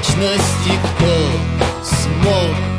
вечности кто смог?